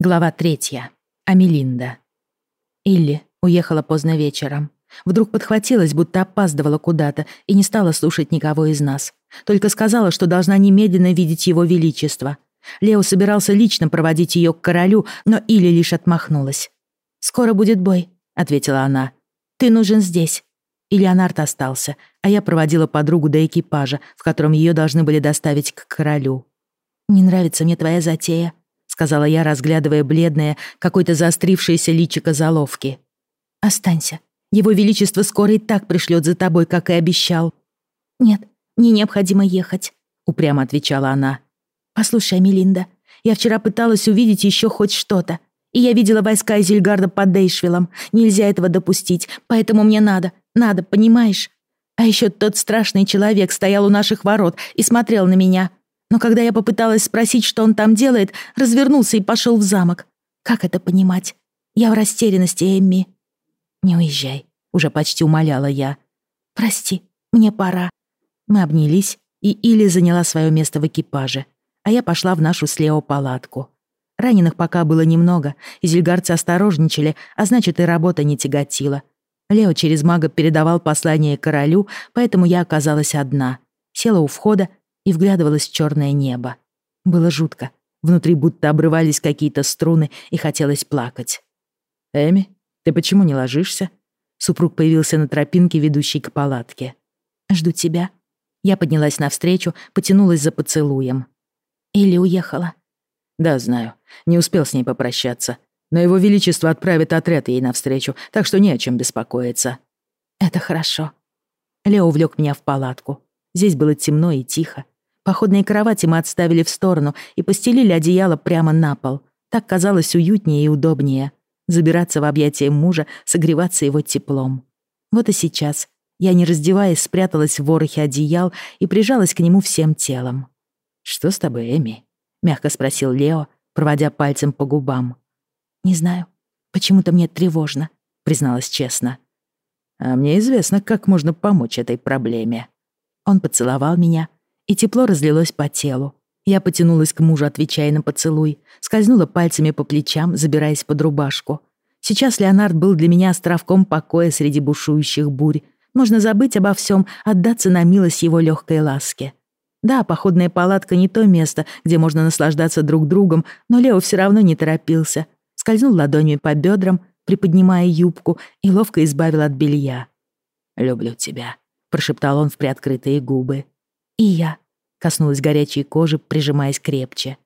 Глава третья. Амелинда. Илли уехала поздно вечером. Вдруг подхватилась, будто опаздывала куда-то и не стала слушать никого из нас. Только сказала, что должна немедленно видеть его величество. Лео собирался лично проводить ее к королю, но Илли лишь отмахнулась. «Скоро будет бой», — ответила она. «Ты нужен здесь». И Леонард остался, а я проводила подругу до экипажа, в котором ее должны были доставить к королю. «Не нравится мне твоя затея», сказала я, разглядывая бледное, какое-то заострившееся личико заловки. «Останься. Его Величество скоро и так пришлет за тобой, как и обещал». «Нет, мне необходимо ехать», — упрямо отвечала она. «Послушай, Мелинда, я вчера пыталась увидеть еще хоть что-то, и я видела войска Изельгарда под Дейшвиллом. Нельзя этого допустить, поэтому мне надо, надо, понимаешь? А еще тот страшный человек стоял у наших ворот и смотрел на меня. Но когда я попыталась спросить, что он там делает, развернулся и пошел в замок. Как это понимать? Я в растерянности, Эмми. Не уезжай, уже почти умоляла я. Прости, мне пора. Мы обнялись, и Или заняла свое место в экипаже, а я пошла в нашу с палатку. Раненых пока было немного, и зельгарцы осторожничали, а значит и работа не тяготила. Лео через мага передавал послание королю, поэтому я оказалась одна. Села у входа и вглядывалась в черное небо. Было жутко. Внутри будто обрывались какие-то струны, и хотелось плакать. «Эми, ты почему не ложишься?» Супруг появился на тропинке, ведущей к палатке. «Жду тебя». Я поднялась навстречу, потянулась за поцелуем. «Или уехала?» «Да, знаю. Не успел с ней попрощаться. Но его величество отправит отряд ей навстречу, так что не о чем беспокоиться». «Это хорошо». Лео увлек меня в палатку. Здесь было темно и тихо. Походные кровати мы отставили в сторону и постелили одеяло прямо на пол. Так казалось уютнее и удобнее. Забираться в объятия мужа, согреваться его теплом. Вот и сейчас я, не раздеваясь, спряталась в ворохе одеял и прижалась к нему всем телом. «Что с тобой, Эми?» — мягко спросил Лео, проводя пальцем по губам. «Не знаю. Почему-то мне тревожно», — призналась честно. «А мне известно, как можно помочь этой проблеме». Он поцеловал меня, и тепло разлилось по телу. Я потянулась к мужу, отвечая на поцелуй, скользнула пальцами по плечам, забираясь под рубашку. Сейчас Леонард был для меня островком покоя среди бушующих бурь. Можно забыть обо всем, отдаться на милость его легкой ласке. Да, походная палатка не то место, где можно наслаждаться друг другом, но Лео все равно не торопился. Скользнул ладонью по бедрам, приподнимая юбку, и ловко избавил от белья. «Люблю тебя», — прошептал он в приоткрытые губы. «И я», — коснулась горячей кожи, прижимаясь крепче.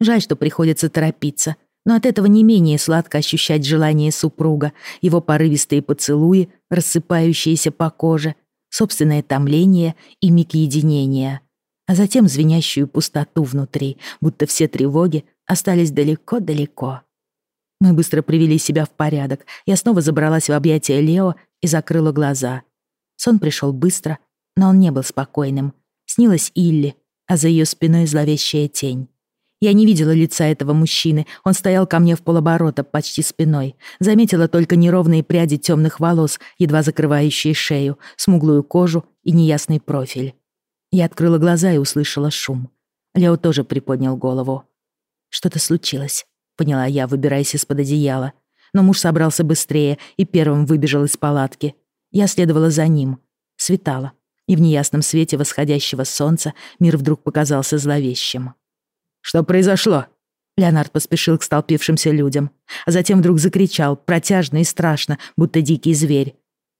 Жаль, что приходится торопиться, но от этого не менее сладко ощущать желание супруга, его порывистые поцелуи, рассыпающиеся по коже, собственное томление и миг единения, а затем звенящую пустоту внутри, будто все тревоги остались далеко-далеко. Мы быстро привели себя в порядок. Я снова забралась в объятия Лео и закрыла глаза. Сон пришел быстро, но он не был спокойным. Снилась Илли, а за ее спиной зловещая тень. Я не видела лица этого мужчины, он стоял ко мне в полоборота, почти спиной. Заметила только неровные пряди темных волос, едва закрывающие шею, смуглую кожу и неясный профиль. Я открыла глаза и услышала шум. Лео тоже приподнял голову. «Что-то случилось», — поняла я, выбираясь из-под одеяла. Но муж собрался быстрее и первым выбежал из палатки. Я следовала за ним. Светало и в неясном свете восходящего солнца мир вдруг показался зловещим. «Что произошло?» Леонард поспешил к столпившимся людям, а затем вдруг закричал, протяжно и страшно, будто дикий зверь.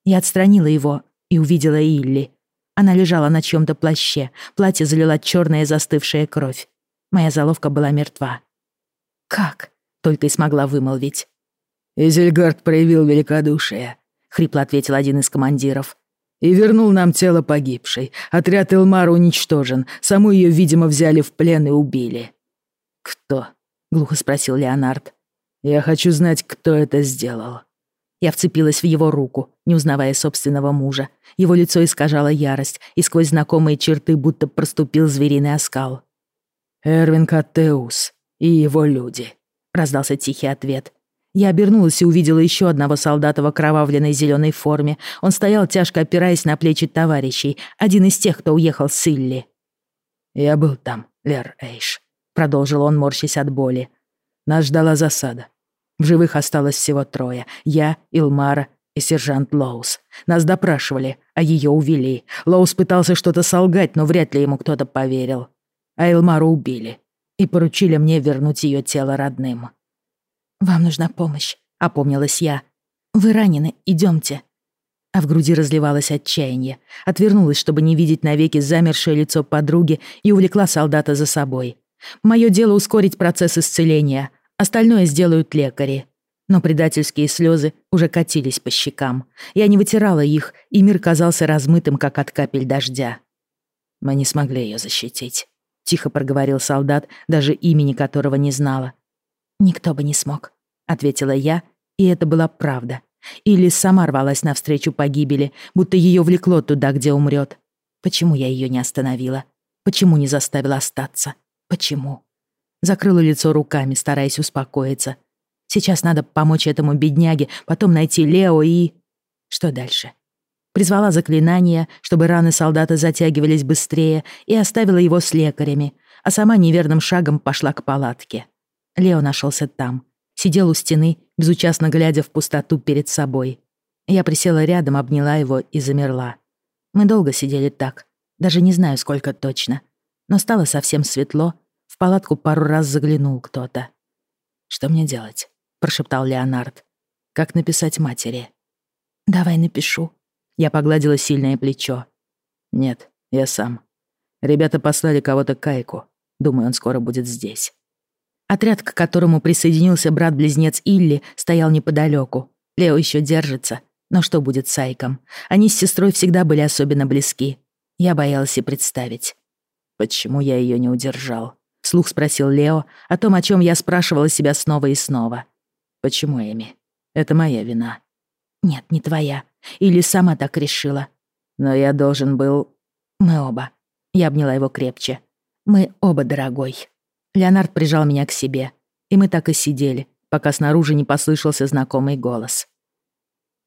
Я отстранила его и увидела Илли. Она лежала на чьем-то плаще, платье залила черная застывшая кровь. Моя заловка была мертва. «Как?» — только и смогла вымолвить. «Изельгард проявил великодушие», — хрипло ответил один из командиров и вернул нам тело погибшей. Отряд Элмара уничтожен. Саму ее, видимо, взяли в плен и убили». «Кто?» — глухо спросил Леонард. «Я хочу знать, кто это сделал». Я вцепилась в его руку, не узнавая собственного мужа. Его лицо искажало ярость, и сквозь знакомые черты будто проступил звериный оскал. «Эрвин Каттеус и его люди», — раздался тихий ответ. Я обернулась и увидела еще одного солдата в окровавленной зеленой форме. Он стоял, тяжко опираясь на плечи товарищей, один из тех, кто уехал с Илли. «Я был там, Лер Эйш», — продолжил он, морщась от боли. Нас ждала засада. В живых осталось всего трое. Я, Илмара и сержант Лоус. Нас допрашивали, а ее увели. Лоус пытался что-то солгать, но вряд ли ему кто-то поверил. А Илмару убили. И поручили мне вернуть ее тело родным. «Вам нужна помощь», — опомнилась я. «Вы ранены, идемте. А в груди разливалось отчаяние. Отвернулась, чтобы не видеть навеки замершее лицо подруги и увлекла солдата за собой. Мое дело ускорить процесс исцеления. Остальное сделают лекари. Но предательские слезы уже катились по щекам. Я не вытирала их, и мир казался размытым, как от капель дождя. «Мы не смогли ее защитить», — тихо проговорил солдат, даже имени которого не знала. «Никто бы не смог», — ответила я, и это была правда. Или сама рвалась навстречу погибели, будто ее влекло туда, где умрет. Почему я ее не остановила? Почему не заставила остаться? Почему? Закрыла лицо руками, стараясь успокоиться. Сейчас надо помочь этому бедняге, потом найти Лео и... Что дальше? Призвала заклинание, чтобы раны солдата затягивались быстрее, и оставила его с лекарями, а сама неверным шагом пошла к палатке. Лео нашелся там, сидел у стены, безучастно глядя в пустоту перед собой. Я присела рядом, обняла его и замерла. Мы долго сидели так, даже не знаю, сколько точно. Но стало совсем светло, в палатку пару раз заглянул кто-то. «Что мне делать?» — прошептал Леонард. «Как написать матери?» «Давай напишу». Я погладила сильное плечо. «Нет, я сам. Ребята послали кого-то к Кайку. Думаю, он скоро будет здесь». Отряд, к которому присоединился брат-близнец Илли, стоял неподалеку. Лео еще держится. Но что будет с Айком? Они с сестрой всегда были особенно близки. Я боялась и представить. «Почему я ее не удержал?» — слух спросил Лео о том, о чем я спрашивала себя снова и снова. «Почему, Эми? Это моя вина». «Нет, не твоя. Или сама так решила». «Но я должен был...» «Мы оба». Я обняла его крепче. «Мы оба, дорогой». Леонард прижал меня к себе, и мы так и сидели, пока снаружи не послышался знакомый голос.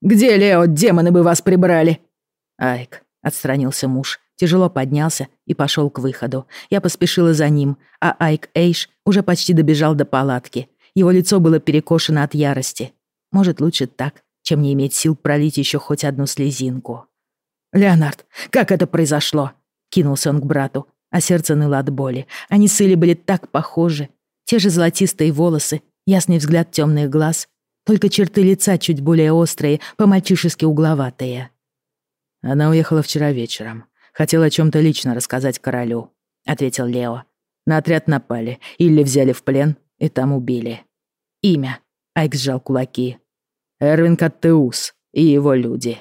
«Где, Лео, демоны бы вас прибрали?» «Айк», — отстранился муж, тяжело поднялся и пошел к выходу. Я поспешила за ним, а Айк Эйш уже почти добежал до палатки. Его лицо было перекошено от ярости. Может, лучше так, чем не иметь сил пролить еще хоть одну слезинку. «Леонард, как это произошло?» Кинулся он к брату, а сердце ныло от боли. Они с Илли были так похожи. Те же золотистые волосы, ясный взгляд темных глаз, только черты лица чуть более острые, по-мальчишески угловатые. Она уехала вчера вечером. Хотела о чем-то лично рассказать королю, ответил Лео. На отряд напали, Илли взяли в плен и там убили. Имя. Айк сжал кулаки. Эрвин Каттеус и его люди.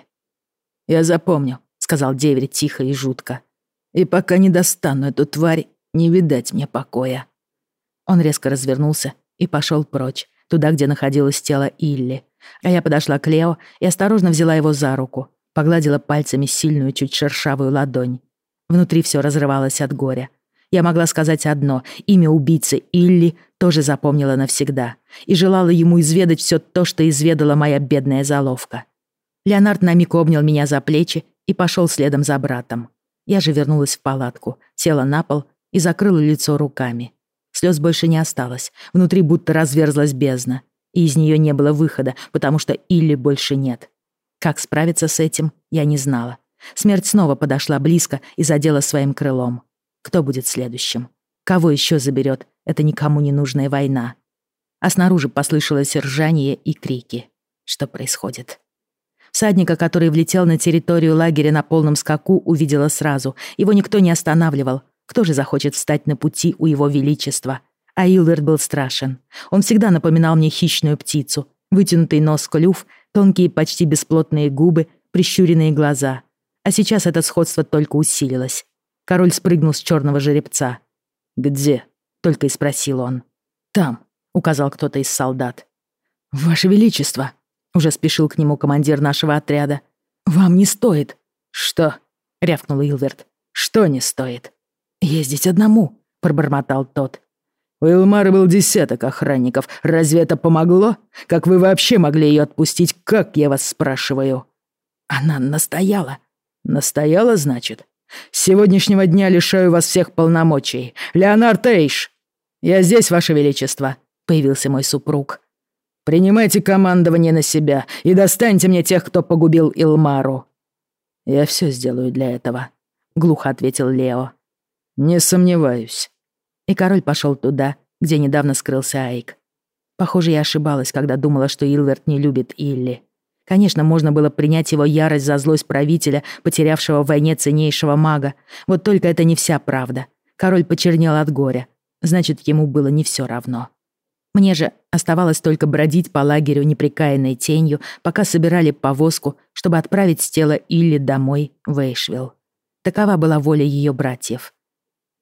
«Я запомню», — сказал Деверь тихо и жутко. И пока не достану эту тварь, не видать мне покоя. Он резко развернулся и пошел прочь, туда, где находилось тело Илли. А я подошла к Лео и осторожно взяла его за руку, погладила пальцами сильную, чуть шершавую ладонь. Внутри все разрывалось от горя. Я могла сказать одно — имя убийцы Илли тоже запомнила навсегда и желала ему изведать все то, что изведала моя бедная заловка. Леонард на миг обнял меня за плечи и пошел следом за братом. Я же вернулась в палатку, села на пол и закрыла лицо руками. Слез больше не осталось, внутри будто разверзлась бездна, и из нее не было выхода, потому что Илли больше нет. Как справиться с этим, я не знала. Смерть снова подошла близко и задела своим крылом. Кто будет следующим? Кого еще заберет эта никому не нужная война? А снаружи послышалось ржание и крики. Что происходит? Всадника, который влетел на территорию лагеря на полном скаку, увидела сразу. Его никто не останавливал. Кто же захочет встать на пути у его величества? А Илверт был страшен. Он всегда напоминал мне хищную птицу. Вытянутый нос клюв, тонкие почти бесплотные губы, прищуренные глаза. А сейчас это сходство только усилилось. Король спрыгнул с черного жеребца. «Где?» — только и спросил он. «Там», — указал кто-то из солдат. «Ваше Величество!» Уже спешил к нему командир нашего отряда. «Вам не стоит». «Что?» — рявкнул Илверт. «Что не стоит?» «Ездить одному», — пробормотал тот. «У Илмары был десяток охранников. Разве это помогло? Как вы вообще могли ее отпустить? Как, я вас спрашиваю?» «Она настояла». «Настояла, значит? С сегодняшнего дня лишаю вас всех полномочий. Леонард Эйш!» «Я здесь, ваше величество», — появился мой супруг. «Принимайте командование на себя и достаньте мне тех, кто погубил Илмару». «Я все сделаю для этого», — глухо ответил Лео. «Не сомневаюсь». И король пошел туда, где недавно скрылся Айк. Похоже, я ошибалась, когда думала, что Илверт не любит Илли. Конечно, можно было принять его ярость за злость правителя, потерявшего в войне ценнейшего мага. Вот только это не вся правда. Король почернел от горя. Значит, ему было не все равно. Мне же оставалось только бродить по лагерю неприкаянной тенью, пока собирали повозку, чтобы отправить с тела Илли домой в Эйшвилл. Такова была воля ее братьев.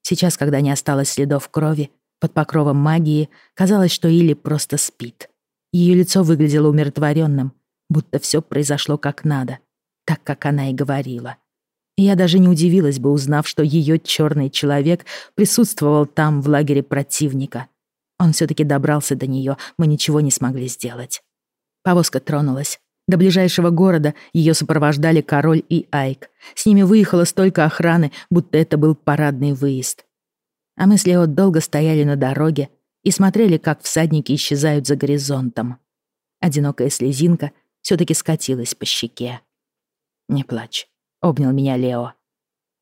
Сейчас, когда не осталось следов крови, под покровом магии казалось, что Илли просто спит. Ее лицо выглядело умиротворенным, будто все произошло как надо, так, как она и говорила. Я даже не удивилась бы, узнав, что ее черный человек присутствовал там, в лагере противника — он все-таки добрался до нее, мы ничего не смогли сделать. Повозка тронулась. До ближайшего города ее сопровождали король и Айк. С ними выехало столько охраны, будто это был парадный выезд. А мы с Лео долго стояли на дороге и смотрели, как всадники исчезают за горизонтом. Одинокая слезинка все-таки скатилась по щеке. «Не плачь», — обнял меня Лео.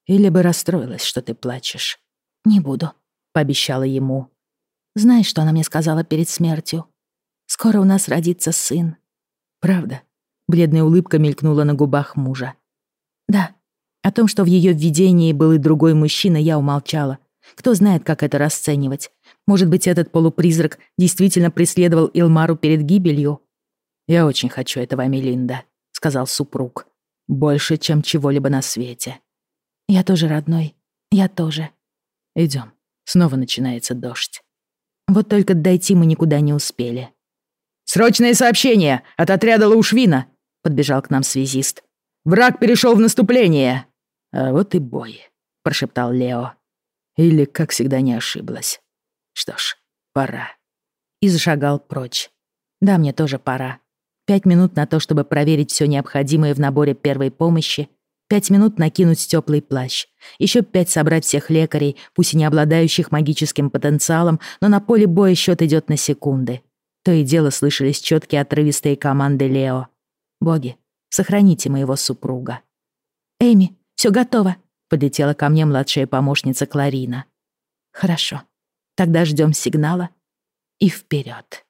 «Или бы расстроилась, что ты плачешь». «Не буду», — пообещала ему. Знаешь, что она мне сказала перед смертью? Скоро у нас родится сын. Правда? Бледная улыбка мелькнула на губах мужа. Да. О том, что в ее видении был и другой мужчина, я умолчала. Кто знает, как это расценивать. Может быть, этот полупризрак действительно преследовал Илмару перед гибелью? «Я очень хочу этого, Мелинда», — сказал супруг. «Больше, чем чего-либо на свете». «Я тоже, родной. Я тоже». Идем. Снова начинается дождь. Вот только дойти мы никуда не успели. «Срочное сообщение от отряда Лаушвина!» — подбежал к нам связист. «Враг перешел в наступление!» «А вот и бой», — прошептал Лео. Или, как всегда, не ошиблась. Что ж, пора. И зашагал прочь. Да, мне тоже пора. Пять минут на то, чтобы проверить все необходимое в наборе первой помощи, Пять минут накинуть теплый плащ. Еще пять собрать всех лекарей, пусть и не обладающих магическим потенциалом, но на поле боя счет идет на секунды. То и дело слышались четкие отрывистые команды Лео. «Боги, сохраните моего супруга». «Эми, все готово», — подлетела ко мне младшая помощница Кларина. «Хорошо. Тогда ждем сигнала и вперед.